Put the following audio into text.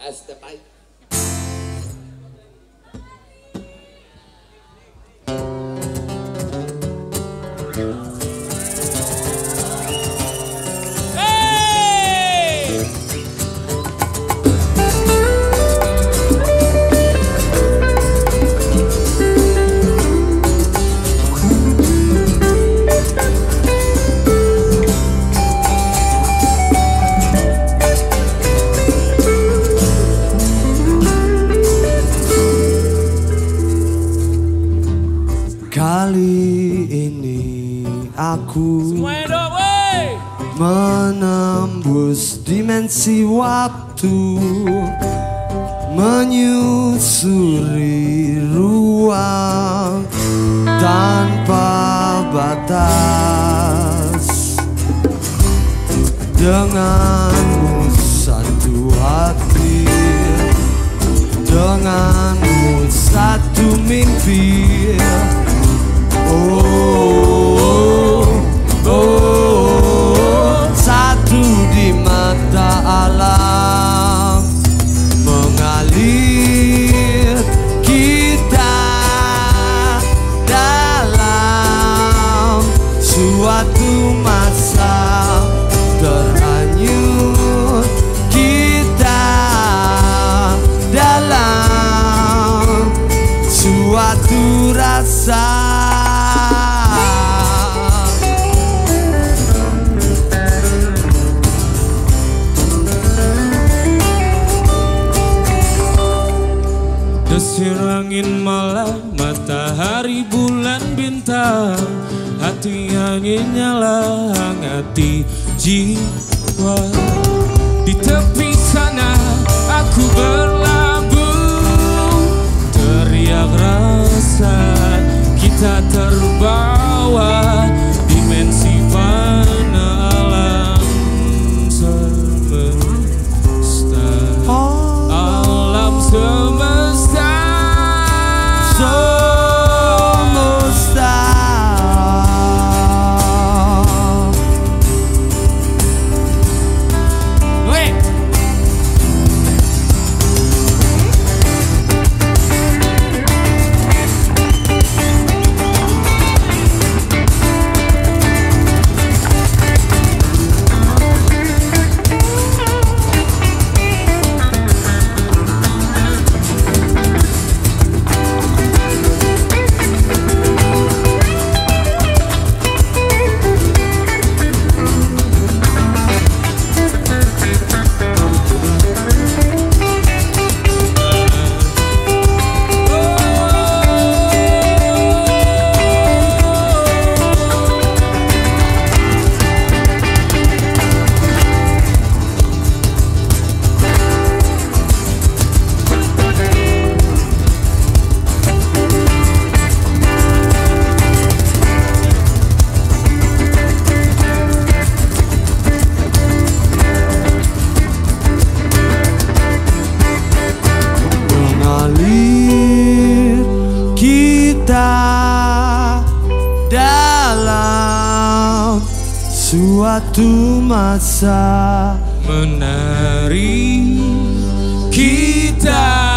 as the mic Kali ini aku menembus dimensi waktu menyusuri ruang tanpa batas. Denganmu satu hati denganmu satu mimpi Oh, oh, satu di mata alam mengalir kita dalam suatu angin malam, matahari bulan bintang. Hati angin nyala, hangati jiwa. Di tepi sana aku berlabuh Suatu masa menari kita.